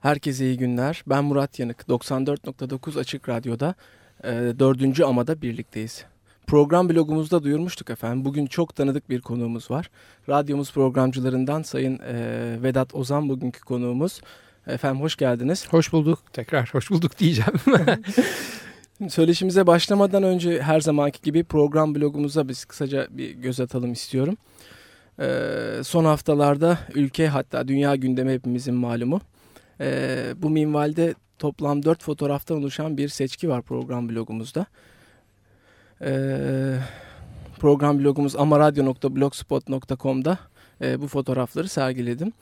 Herkese iyi günler. Ben Murat Yanık. 94.9 Açık Radyo'da e, dördüncü amada birlikteyiz. Program blogumuzda duyurmuştuk efendim. Bugün çok tanıdık bir konuğumuz var. Radyomuz programcılarından Sayın e, Vedat Ozan bugünkü konuğumuz. Efendim hoş geldiniz. Hoş bulduk. Tekrar hoş bulduk diyeceğim. Söyleşimize başlamadan önce her zamanki gibi program blogumuza biz kısaca bir göz atalım istiyorum. Ee, son haftalarda ülke hatta dünya gündemi hepimizin malumu. Ee, bu minvalde toplam 4 fotoğraftan oluşan bir seçki var program blogumuzda. Ee, program blogumuz amaradyo.blogspot.com'da e, bu fotoğrafları sergiledim.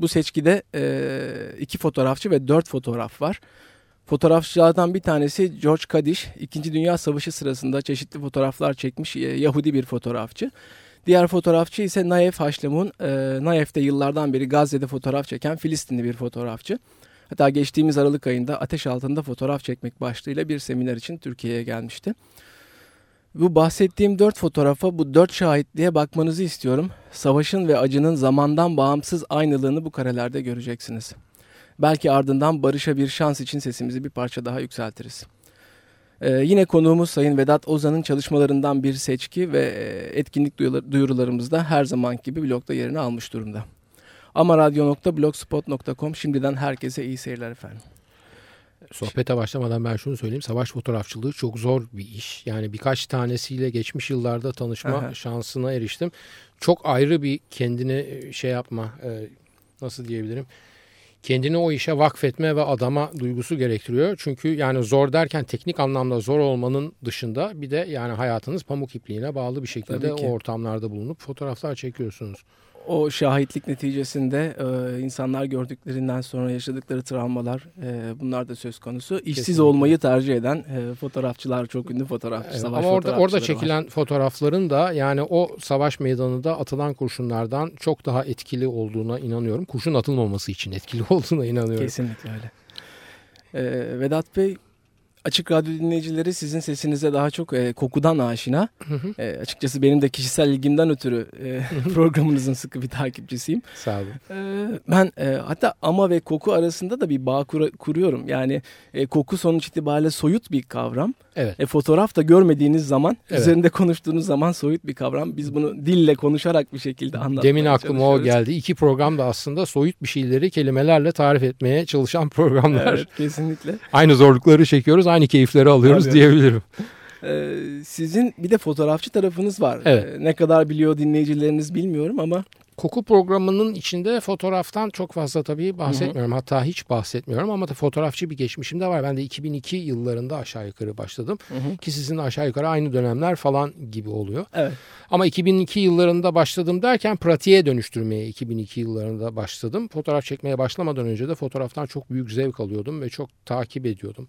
Bu seçkide e, iki fotoğrafçı ve dört fotoğraf var. Fotoğrafçılardan bir tanesi George Kadish. İkinci Dünya Savaşı sırasında çeşitli fotoğraflar çekmiş e, Yahudi bir fotoğrafçı. Diğer fotoğrafçı ise Naif Haşlemun. E, Naif'te yıllardan beri Gazze'de fotoğraf çeken Filistinli bir fotoğrafçı. Hatta geçtiğimiz Aralık ayında ateş altında fotoğraf çekmek başlığıyla bir seminer için Türkiye'ye gelmişti. Bu bahsettiğim dört fotoğrafa bu dört şahitliğe bakmanızı istiyorum. Savaşın ve acının zamandan bağımsız aynılığını bu karelerde göreceksiniz. Belki ardından barışa bir şans için sesimizi bir parça daha yükseltiriz. Ee, yine konuğumuz Sayın Vedat Ozan'ın çalışmalarından bir seçki ve e, etkinlik duyurularımızda her zaman gibi blogda yerini almış durumda. Amaradyo.blogspot.com şimdiden herkese iyi seyirler efendim. Sohbete başlamadan ben şunu söyleyeyim. Savaş fotoğrafçılığı çok zor bir iş. Yani birkaç tanesiyle geçmiş yıllarda tanışma Aha. şansına eriştim. Çok ayrı bir kendini e, şey yapma e, nasıl diyebilirim kendini o işe vakfetme ve adama duygusu gerektiriyor. Çünkü yani zor derken teknik anlamda zor olmanın dışında bir de yani hayatınız pamuk ipliğine bağlı bir şekilde o ortamlarda bulunup fotoğraflar çekiyorsunuz o şahitlik neticesinde e, insanlar gördüklerinden sonra yaşadıkları travmalar e, bunlar da söz konusu. İşsiz Kesinlikle. olmayı tercih eden e, fotoğrafçılar çok ünlü fotoğrafçı. Evet, savaş ama orada orada çekilen var. fotoğrafların da yani o savaş meydanında atılan kurşunlardan çok daha etkili olduğuna inanıyorum. Kurşun atılmaması için etkili olduğuna inanıyorum. Kesinlikle öyle. E, Vedat Bey Açık Radyo dinleyicileri sizin sesinize daha çok e, kokudan aşina. Hı hı. E, açıkçası benim de kişisel ilgimden ötürü e, programınızın sıkı bir takipçisiyim. Sağ olun. E, ben e, hatta ama ve koku arasında da bir bağ kur, kuruyorum. Yani e, koku sonuç itibariyle soyut bir kavram. Evet. E, fotoğraf da görmediğiniz zaman, evet. üzerinde konuştuğunuz zaman soyut bir kavram. Biz bunu dille konuşarak bir şekilde anlatmaya Demin aklıma o geldi. İki program da aslında soyut bir şeyleri kelimelerle tarif etmeye çalışan programlar. Evet, kesinlikle. Aynı zorlukları çekiyoruz, aynı keyifleri alıyoruz Tabii. diyebilirim. Ee, sizin bir de fotoğrafçı tarafınız var. Evet. Ee, ne kadar biliyor dinleyicileriniz bilmiyorum ama Koku programının içinde fotoğraftan çok fazla tabii bahsetmiyorum. Hı hı. Hatta hiç bahsetmiyorum ama da fotoğrafçı bir geçmişim de var. Ben de 2002 yıllarında aşağı yukarı başladım. Hı hı. Ki sizin aşağı yukarı aynı dönemler falan gibi oluyor. Evet. Ama 2002 yıllarında başladım derken pratiğe dönüştürmeye 2002 yıllarında başladım. Fotoğraf çekmeye başlamadan önce de fotoğraftan çok büyük zevk alıyordum ve çok takip ediyordum.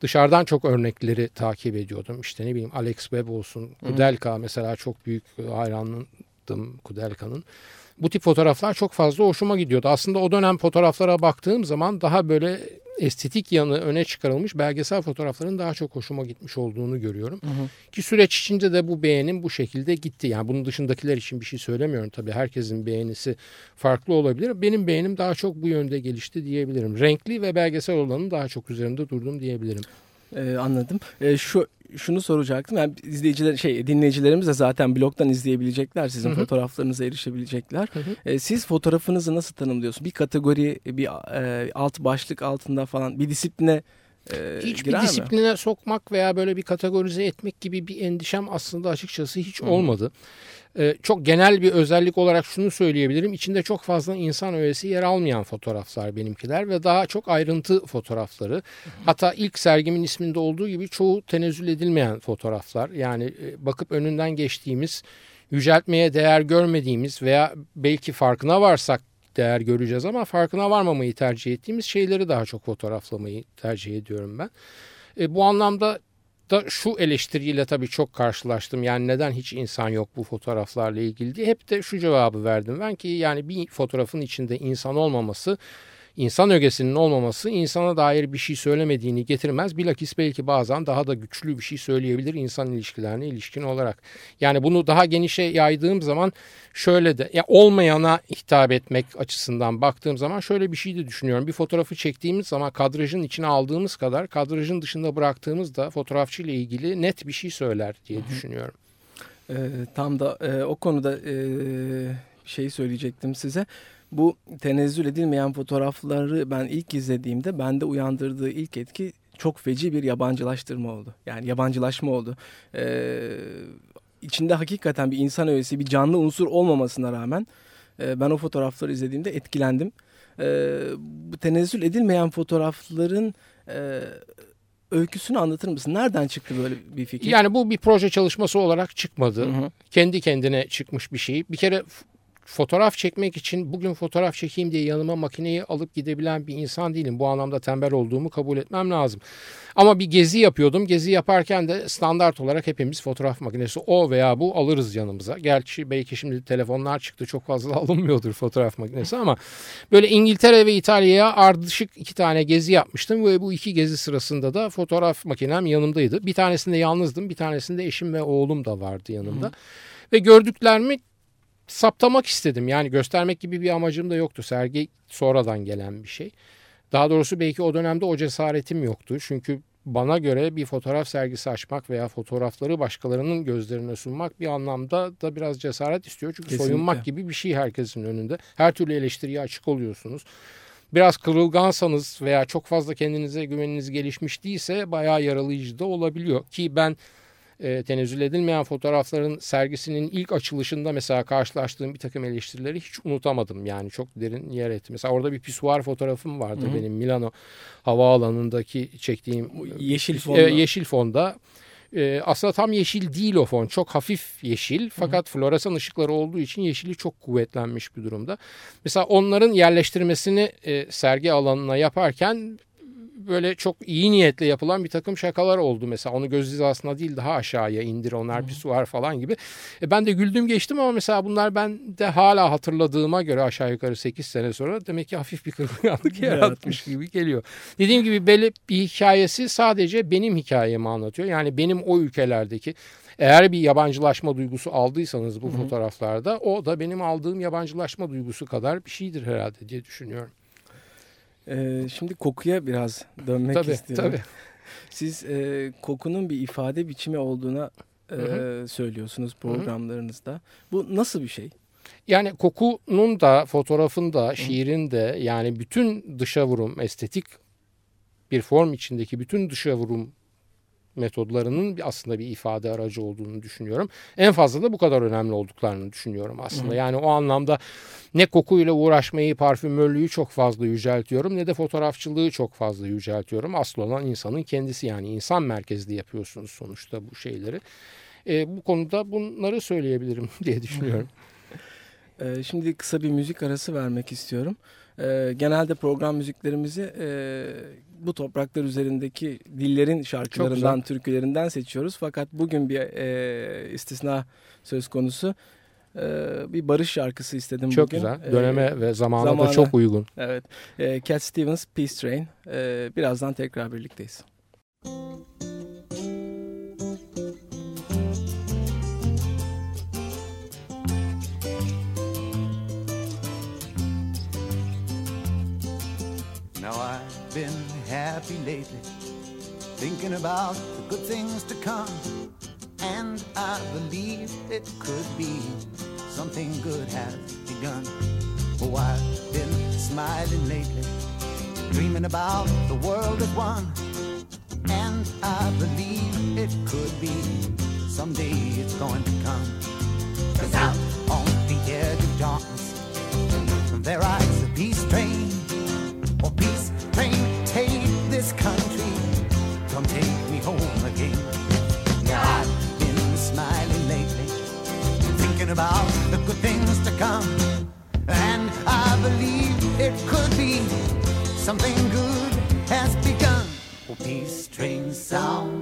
Dışarıdan çok örnekleri takip ediyordum. İşte ne bileyim Alex Webb olsun, Kudelka mesela çok büyük hayranlığım Kudelka'nın. Bu tip fotoğraflar çok fazla hoşuma gidiyordu. Aslında o dönem fotoğraflara baktığım zaman daha böyle estetik yanı öne çıkarılmış belgesel fotoğrafların daha çok hoşuma gitmiş olduğunu görüyorum. Hı hı. Ki süreç içinde de bu beğenim bu şekilde gitti. Yani bunun dışındakiler için bir şey söylemiyorum tabii. Herkesin beğenisi farklı olabilir. Benim beğenim daha çok bu yönde gelişti diyebilirim. Renkli ve belgesel olanın daha çok üzerinde durdum diyebilirim. Ee, anladım. Ee, şu şunu soracaktım. Yani izleyiciler şey dinleyicilerimiz de zaten blogdan izleyebilecekler. Sizin Hı-hı. fotoğraflarınıza erişebilecekler. Ee, siz fotoğrafınızı nasıl tanımlıyorsunuz? Bir kategori, bir e, alt başlık altında falan bir disipline e, Hiçbir disipline mi? sokmak veya böyle bir kategorize etmek gibi bir endişem aslında açıkçası hiç olmadı. Ee, çok genel bir özellik olarak şunu söyleyebilirim. İçinde çok fazla insan öğesi yer almayan fotoğraflar benimkiler ve daha çok ayrıntı fotoğrafları. Hatta ilk sergimin isminde olduğu gibi çoğu tenezzül edilmeyen fotoğraflar. Yani e, bakıp önünden geçtiğimiz, yüceltmeye değer görmediğimiz veya belki farkına varsak değer göreceğiz ama farkına varmamayı tercih ettiğimiz şeyleri daha çok fotoğraflamayı tercih ediyorum ben. E, bu anlamda da şu eleştiriyle tabii çok karşılaştım. Yani neden hiç insan yok bu fotoğraflarla ilgili diye. Hep de şu cevabı verdim ben ki yani bir fotoğrafın içinde insan olmaması insan ögesinin olmaması insana dair bir şey söylemediğini getirmez. Bilakis belki bazen daha da güçlü bir şey söyleyebilir insan ilişkilerine ilişkin olarak. Yani bunu daha genişe yaydığım zaman şöyle de ya olmayana hitap etmek açısından baktığım zaman şöyle bir şey de düşünüyorum. Bir fotoğrafı çektiğimiz zaman kadrajın içine aldığımız kadar kadrajın dışında bıraktığımız da fotoğrafçı ile ilgili net bir şey söyler diye düşünüyorum. E, tam da e, o konuda e, şeyi söyleyecektim size. Bu tenezzül edilmeyen fotoğrafları ben ilk izlediğimde bende uyandırdığı ilk etki çok feci bir yabancılaştırma oldu. Yani yabancılaşma oldu. Ee, içinde hakikaten bir insan öğesi, bir canlı unsur olmamasına rağmen e, ben o fotoğrafları izlediğimde etkilendim. E, bu tenezzül edilmeyen fotoğrafların e, öyküsünü anlatır mısın? Nereden çıktı böyle bir fikir? Yani bu bir proje çalışması olarak çıkmadı. Hı hı. Kendi kendine çıkmış bir şey. Bir kere fotoğraf çekmek için bugün fotoğraf çekeyim diye yanıma makineyi alıp gidebilen bir insan değilim. Bu anlamda tembel olduğumu kabul etmem lazım. Ama bir gezi yapıyordum. Gezi yaparken de standart olarak hepimiz fotoğraf makinesi o veya bu alırız yanımıza. Gerçi belki şimdi telefonlar çıktı çok fazla alınmıyordur fotoğraf makinesi ama böyle İngiltere ve İtalya'ya ardışık iki tane gezi yapmıştım ve bu iki gezi sırasında da fotoğraf makinem yanımdaydı. Bir tanesinde yalnızdım bir tanesinde eşim ve oğlum da vardı yanımda. Hı. Ve gördüklerimi saptamak istedim. Yani göstermek gibi bir amacım da yoktu. Sergi sonradan gelen bir şey. Daha doğrusu belki o dönemde o cesaretim yoktu. Çünkü bana göre bir fotoğraf sergisi açmak veya fotoğrafları başkalarının gözlerine sunmak bir anlamda da biraz cesaret istiyor. Çünkü Kesinlikle. soyunmak gibi bir şey herkesin önünde. Her türlü eleştiriye açık oluyorsunuz. Biraz kırılgansanız veya çok fazla kendinize güveniniz gelişmiş değilse bayağı yaralayıcı da olabiliyor. Ki ben e, tenezzül edilmeyen fotoğrafların sergisinin ilk açılışında mesela karşılaştığım bir takım eleştirileri hiç unutamadım. Yani çok derin yer etti. Mesela orada bir pisuar fotoğrafım vardı Hı-hı. benim Milano havaalanındaki çektiğim yeşil fonda. E, yeşil fonda. E, aslında tam yeşil değil o fon. Çok hafif yeşil fakat Hı-hı. floresan ışıkları olduğu için yeşili çok kuvvetlenmiş bir durumda. Mesela onların yerleştirmesini e, sergi alanına yaparken böyle çok iyi niyetle yapılan bir takım şakalar oldu. Mesela onu göz hizasına değil daha aşağıya indir onlar bir su var falan gibi. E ben de güldüm geçtim ama mesela bunlar ben de hala hatırladığıma göre aşağı yukarı 8 sene sonra demek ki hafif bir kırılganlık yaratmış gibi geliyor. Dediğim gibi belli bir hikayesi sadece benim hikayemi anlatıyor. Yani benim o ülkelerdeki eğer bir yabancılaşma duygusu aldıysanız bu Hı-hı. fotoğraflarda o da benim aldığım yabancılaşma duygusu kadar bir şeydir herhalde diye düşünüyorum. Ee, şimdi kokuya biraz dönmek tabii, istiyorum. Tabii. Siz e, kokunun bir ifade biçimi olduğuna e, söylüyorsunuz programlarınızda. Bu nasıl bir şey? Yani kokunun da fotoğrafın da şiirin de yani bütün dışa vurum estetik bir form içindeki bütün dışa vurum metodlarının aslında bir ifade aracı olduğunu düşünüyorum. En fazla da bu kadar önemli olduklarını düşünüyorum aslında. Yani o anlamda ne kokuyla uğraşmayı, parfümörlüğü çok fazla yüceltiyorum ne de fotoğrafçılığı çok fazla yüceltiyorum. Asıl olan insanın kendisi yani insan merkezli yapıyorsunuz sonuçta bu şeyleri. E, bu konuda bunları söyleyebilirim diye düşünüyorum. E, şimdi kısa bir müzik arası vermek istiyorum. E, genelde program müziklerimizi e, bu topraklar üzerindeki dillerin şarkılarından, türkülerinden seçiyoruz. Fakat bugün bir e, istisna söz konusu. E, bir barış şarkısı istedim çok bugün. Çok güzel. Döneme e, ve zamana, zamana da çok uygun. Evet. E, Cat Stevens, Peace Train. E, birazdan tekrar birlikteyiz. Now happy lately, thinking about the good things to come. And I believe it could be something good has begun. Oh, I've been smiling lately, dreaming about the world at one. And I believe it could be someday it's going to come. Cause out on the edge of darkness, there rides train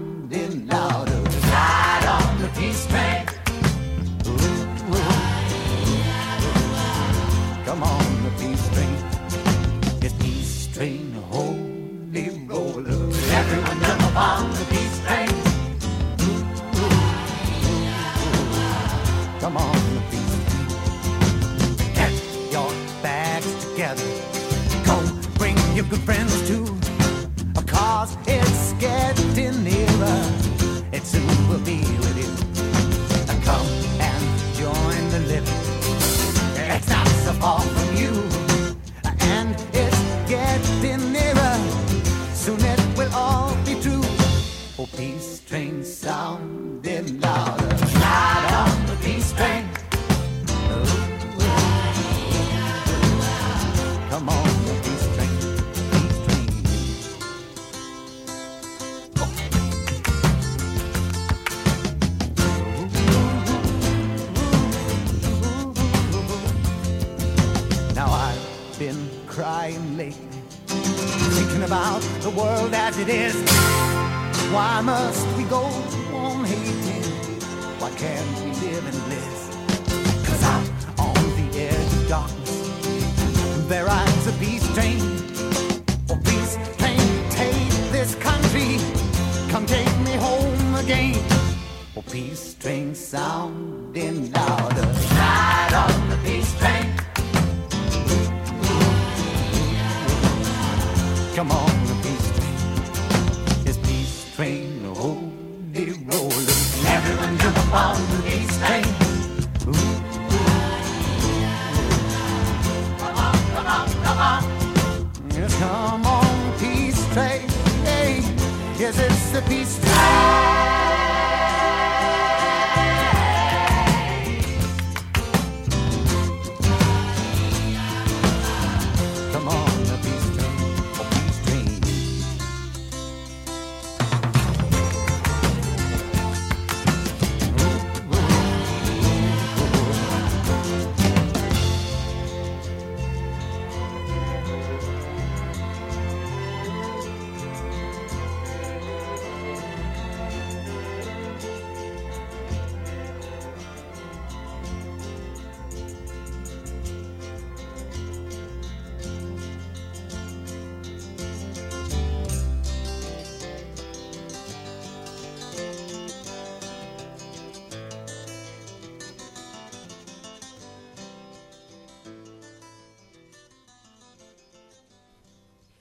Come on, peace train. Peace train. Now I've been crying lately, thinking about the world as it is. Why must we go on hating? Why can't we live in bliss? Train. Train, take this country, come take me home again. Train sounding louder. Ride on the peace train. Come on,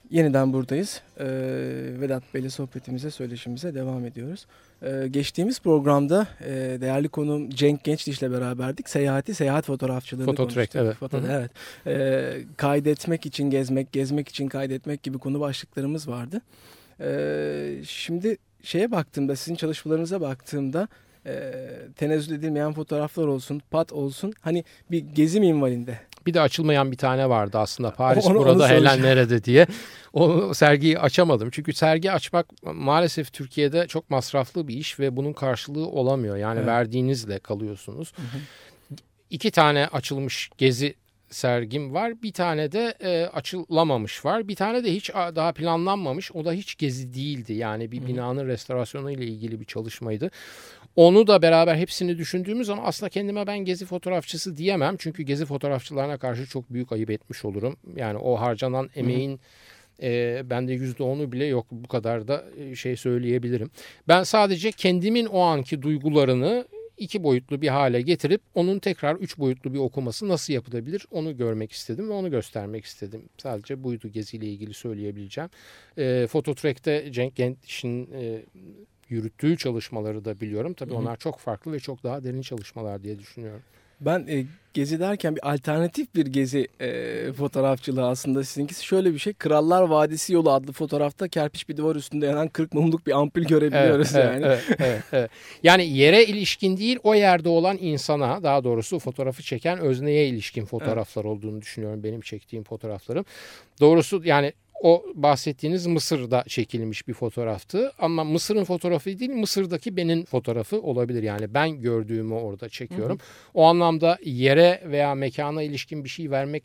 Yeniden buradayız. Ee, Vedat Bey'le sohbetimize, söyleşimize devam ediyoruz. Ee, geçtiğimiz programda e, değerli konuğum Cenk Gençliş ile beraberdik. Seyahati, seyahat fotoğrafçılığını Fototrack, konuştuk. evet. Foto, evet. Ee, kaydetmek için gezmek, gezmek için kaydetmek gibi konu başlıklarımız vardı. Ee, şimdi şeye baktığımda, sizin çalışmalarınıza baktığımda e, tenezzül edilmeyen fotoğraflar olsun, pat olsun. Hani bir gezi minvalinde. Bir de açılmayan bir tane vardı aslında Paris Onu- onu burada Helen soracağım. nerede diye. O sergiyi açamadım. Çünkü sergi açmak maalesef Türkiye'de çok masraflı bir iş ve bunun karşılığı olamıyor. Yani Evet. verdiğinizle kalıyorsunuz. İki tane açılmış gezi sergim var. Bir tane de e, açılamamış var. Bir tane de hiç daha planlanmamış. O da hiç gezi değildi. Yani bir binanın restorasyonu ile ilgili bir çalışmaydı. Onu da beraber hepsini düşündüğümüz zaman aslında kendime ben gezi fotoğrafçısı diyemem. Çünkü gezi fotoğrafçılarına karşı çok büyük ayıp etmiş olurum. Yani o harcanan emeğin e, bende yüzde onu bile yok bu kadar da e, şey söyleyebilirim. Ben sadece kendimin o anki duygularını iki boyutlu bir hale getirip onun tekrar üç boyutlu bir okuması nasıl yapılabilir onu görmek istedim ve onu göstermek istedim. Sadece buydu geziyle ilgili söyleyebileceğim. E, Fototrack'te Cenk Genç'in e, yürüttüğü çalışmaları da biliyorum. Tabii onlar çok farklı ve çok daha derin çalışmalar diye düşünüyorum. Ben e, gezi derken bir alternatif bir gezi e, fotoğrafçılığı aslında sizinkisi şöyle bir şey. Krallar Vadisi Yolu adlı fotoğrafta kerpiç bir duvar üstünde yanan 40 mumluk bir ampul görebiliyoruz Evet, yani. evet, evet, evet. Yani yere ilişkin değil o yerde olan insana daha doğrusu fotoğrafı çeken özneye ilişkin fotoğraflar olduğunu düşünüyorum benim çektiğim fotoğraflarım. Doğrusu yani o bahsettiğiniz Mısır'da çekilmiş bir fotoğraftı ama Mısır'ın fotoğrafı değil Mısır'daki benim fotoğrafı olabilir yani ben gördüğümü orada çekiyorum. O anlamda yere veya mekana ilişkin bir şey vermek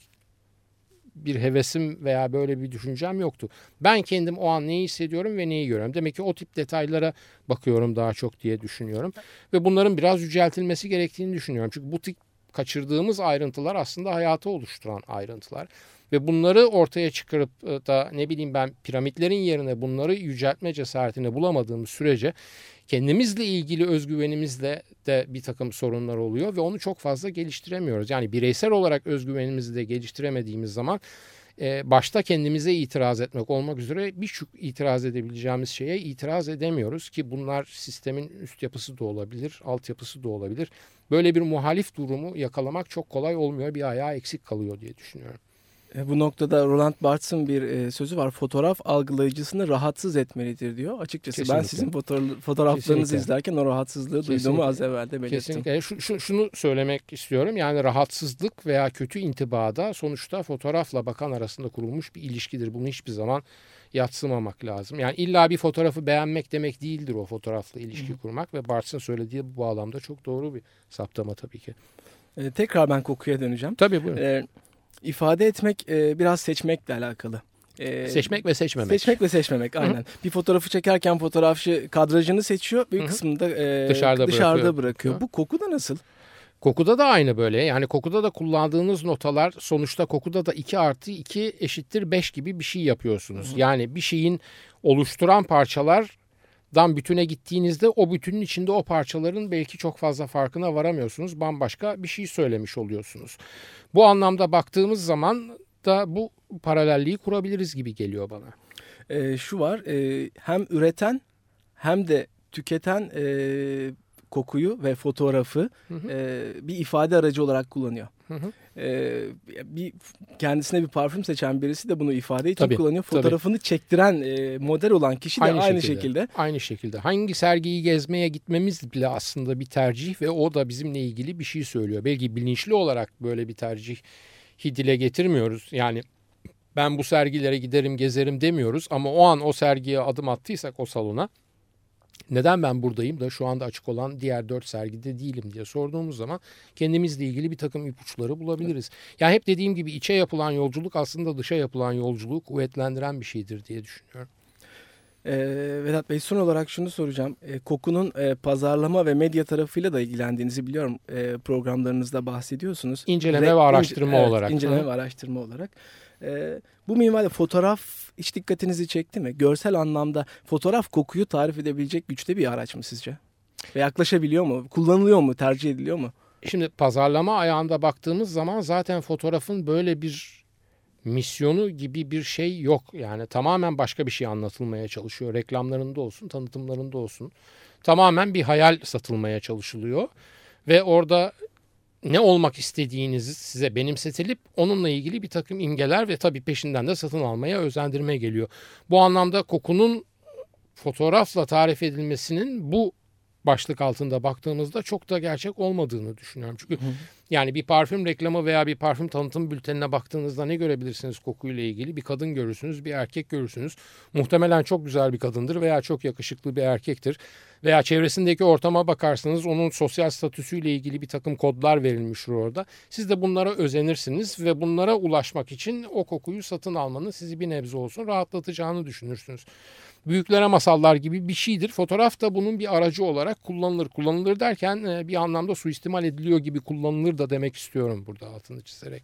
bir hevesim veya böyle bir düşüncem yoktu. Ben kendim o an neyi hissediyorum ve neyi görüyorum. Demek ki o tip detaylara bakıyorum daha çok diye düşünüyorum. Ve bunların biraz yüceltilmesi gerektiğini düşünüyorum. Çünkü bu tip kaçırdığımız ayrıntılar aslında hayatı oluşturan ayrıntılar. Ve bunları ortaya çıkarıp e, da ne bileyim ben piramitlerin yerine bunları yüceltme cesaretini bulamadığımız sürece kendimizle ilgili özgüvenimizle de bir takım sorunlar oluyor ve onu çok fazla geliştiremiyoruz. Yani bireysel olarak özgüvenimizi de geliştiremediğimiz zaman e, başta kendimize itiraz etmek olmak üzere birçok itiraz edebileceğimiz şeye itiraz edemiyoruz ki bunlar sistemin üst yapısı da olabilir, altyapısı da olabilir. Böyle bir muhalif durumu yakalamak çok kolay olmuyor. Bir ayağı eksik kalıyor diye düşünüyorum. E, bu noktada Roland Barthes'ın bir e, sözü var. Fotoğraf algılayıcısını rahatsız etmelidir diyor. Açıkçası Kesinlikle. ben sizin fotoğraf, fotoğraflarınızı Kesinlikle. izlerken o rahatsızlığı Kesinlikle. duyduğumu az evvel de belirttim. Kesinlikle. Şu, şu, şunu söylemek istiyorum. Yani rahatsızlık veya kötü intibada sonuçta fotoğrafla bakan arasında kurulmuş bir ilişkidir. Bunu hiçbir zaman yatsımamak lazım. Yani illa bir fotoğrafı beğenmek demek değildir o fotoğrafla ilişki Hı. kurmak ve Barthes'ın söylediği bu bağlamda çok doğru bir saptama tabii ki. Ee, tekrar ben kokuya döneceğim. Tabii buyurun. Ee, ifade etmek e, biraz seçmekle alakalı. E, seçmek ve seçmemek. Seçmek ve seçmemek aynen. Hı-hı. Bir fotoğrafı çekerken fotoğrafçı kadrajını seçiyor. Bir kısmını da e, dışarıda, dışarıda bırakıyor. bırakıyor. Bu koku da nasıl? Kokuda da aynı böyle. Yani kokuda da kullandığınız notalar sonuçta kokuda da 2 artı 2 eşittir 5 gibi bir şey yapıyorsunuz. Hı. Yani bir şeyin oluşturan parçalar dan bütüne gittiğinizde o bütünün içinde o parçaların belki çok fazla farkına varamıyorsunuz. Bambaşka bir şey söylemiş oluyorsunuz. Bu anlamda baktığımız zaman da bu paralelliği kurabiliriz gibi geliyor bana. E, şu var e, hem üreten hem de tüketen e, kokuyu ve fotoğrafı hı hı. E, bir ifade aracı olarak kullanıyor. Hı hı. E, bir kendisine bir parfüm seçen birisi de bunu ifade için tabii, kullanıyor. Fotoğrafını tabii. çektiren e, model olan kişi de aynı, aynı şekilde, şekilde. Aynı şekilde. Hangi sergiyi gezmeye gitmemiz bile aslında bir tercih ve o da bizimle ilgili bir şey söylüyor. Belki bilinçli olarak böyle bir tercih dile getirmiyoruz. Yani ben bu sergilere giderim gezerim demiyoruz ama o an o sergiye adım attıysak o salona neden ben buradayım da şu anda açık olan diğer dört sergide değilim diye sorduğumuz zaman kendimizle ilgili bir takım ipuçları bulabiliriz. Yani hep dediğim gibi içe yapılan yolculuk aslında dışa yapılan yolculuğu kuvvetlendiren bir şeydir diye düşünüyorum. E, Vedat Bey son olarak şunu soracağım. E, kokunun e, pazarlama ve medya tarafıyla da ilgilendiğinizi biliyorum. E, programlarınızda bahsediyorsunuz. İnceleme Re ve araştırma ince, olarak. Evet, inceleme Hı. ve araştırma olarak. E, bu minvalde fotoğraf hiç dikkatinizi çekti mi? Görsel anlamda fotoğraf kokuyu tarif edebilecek güçte bir araç mı sizce? Ve yaklaşabiliyor mu? Kullanılıyor mu? Tercih ediliyor mu? Şimdi pazarlama ayağında baktığımız zaman zaten fotoğrafın böyle bir misyonu gibi bir şey yok. Yani tamamen başka bir şey anlatılmaya çalışıyor. Reklamlarında olsun, tanıtımlarında olsun. Tamamen bir hayal satılmaya çalışılıyor. Ve orada ne olmak istediğinizi size benimsetilip onunla ilgili bir takım imgeler ve tabii peşinden de satın almaya özendirme geliyor. Bu anlamda kokunun fotoğrafla tarif edilmesinin bu başlık altında baktığımızda çok da gerçek olmadığını düşünüyorum. Çünkü hı. Yani bir parfüm reklamı veya bir parfüm tanıtım bültenine baktığınızda ne görebilirsiniz kokuyla ilgili? Bir kadın görürsünüz, bir erkek görürsünüz. Muhtemelen çok güzel bir kadındır veya çok yakışıklı bir erkektir. Veya çevresindeki ortama bakarsanız onun sosyal statüsüyle ilgili bir takım kodlar verilmiştir orada. Siz de bunlara özenirsiniz ve bunlara ulaşmak için o kokuyu satın almanın sizi bir nebze olsun rahatlatacağını düşünürsünüz büyüklere masallar gibi bir şeydir. Fotoğraf da bunun bir aracı olarak kullanılır. Kullanılır derken e, bir anlamda suistimal ediliyor gibi kullanılır da demek istiyorum burada altını çizerek.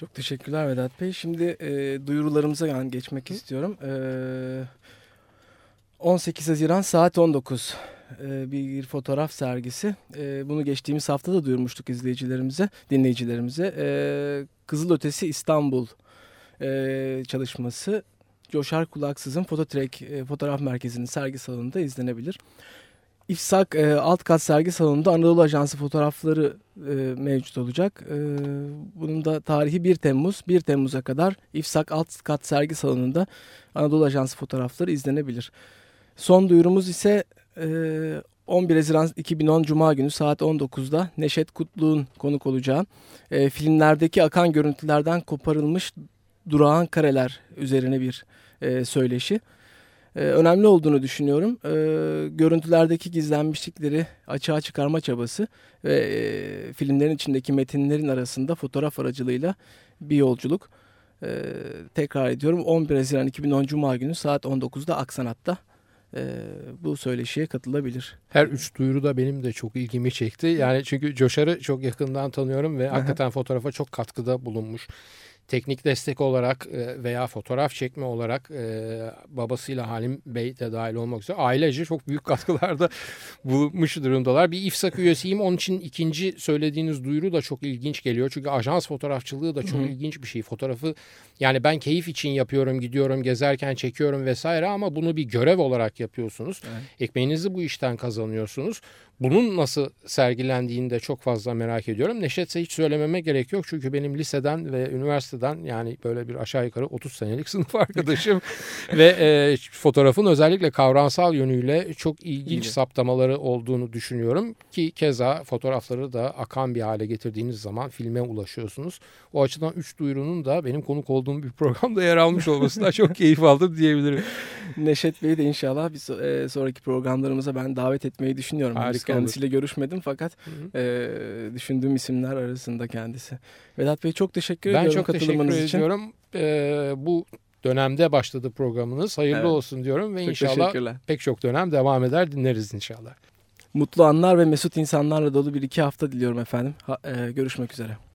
Çok teşekkürler Vedat Bey. Şimdi e, duyurularımıza yani geçmek Hı. istiyorum. E, 18 Haziran saat 19 e, bir fotoğraf sergisi. E, bunu geçtiğimiz hafta da duyurmuştuk izleyicilerimize, dinleyicilerimize. E, Kızıl Ötesi İstanbul e, çalışması Coşar Kulaksız'ın Fototrek e, Fotoğraf Merkezi'nin sergi salonunda izlenebilir. İfsak e, alt kat sergi salonunda Anadolu Ajansı fotoğrafları e, mevcut olacak. E, bunun da tarihi 1 Temmuz. 1 Temmuz'a kadar İfsak alt kat sergi salonunda Anadolu Ajansı fotoğrafları izlenebilir. Son duyurumuz ise e, 11 Haziran 2010 Cuma günü saat 19'da Neşet Kutlu'nun konuk olacağı e, filmlerdeki akan görüntülerden koparılmış durağan kareler üzerine bir e, söyleşi. E, önemli olduğunu düşünüyorum. E, görüntülerdeki gizlenmişlikleri açığa çıkarma çabası ve e, filmlerin içindeki metinlerin arasında fotoğraf aracılığıyla bir yolculuk. E, tekrar ediyorum 11 Haziran 2010 Cuma günü saat 19'da Aksanat'ta e, bu söyleşiye katılabilir. Her üç duyuru da benim de çok ilgimi çekti. Yani çünkü Coşar'ı çok yakından tanıyorum ve hakikaten fotoğrafa çok katkıda bulunmuş teknik destek olarak e, veya fotoğraf çekme olarak e, babasıyla Halim Bey de dahil olmak üzere ailece çok büyük katkılarda bulunmuş durumdalar. Bir İFSAK üyesiyim. Onun için ikinci söylediğiniz duyuru da çok ilginç geliyor. Çünkü ajans fotoğrafçılığı da çok Hı-hı. ilginç bir şey. Fotoğrafı yani ben keyif için yapıyorum, gidiyorum, gezerken çekiyorum vesaire ama bunu bir görev olarak yapıyorsunuz. Evet. Ekmeğinizi bu işten kazanıyorsunuz. Bunun nasıl sergilendiğini de çok fazla merak ediyorum. Neşetse hiç söylememe gerek yok. Çünkü benim liseden ve üniversiteden yani böyle bir aşağı yukarı 30 senelik sınıf arkadaşım. ve e, fotoğrafın özellikle kavramsal yönüyle çok ilginç İyi. saptamaları olduğunu düşünüyorum. Ki keza fotoğrafları da akan bir hale getirdiğiniz zaman filme ulaşıyorsunuz. O açıdan üç duyurunun da benim konuk olduğum bir programda yer almış olmasından çok keyif aldım diyebilirim. Neşet Bey'i de inşallah bir e, sonraki programlarımıza ben davet etmeyi düşünüyorum. Harika kendisiyle olur. görüşmedim fakat e, düşündüğüm isimler arasında kendisi. Vedat Bey çok teşekkür ben ediyorum çok teşekkür için. ediyorum. Ee, bu dönemde başladı programınız. Hayırlı evet. olsun diyorum ve çok inşallah pek çok dönem devam eder dinleriz inşallah. Mutlu anlar ve mesut insanlarla dolu bir iki hafta diliyorum efendim. Ha, e, görüşmek üzere.